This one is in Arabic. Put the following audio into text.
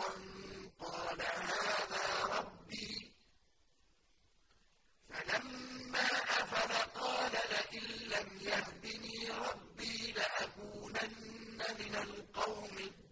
صالحا قال هذا ربي. فلما أفل قال لئن لم يهدني ربي لأكونن من القوم الضالين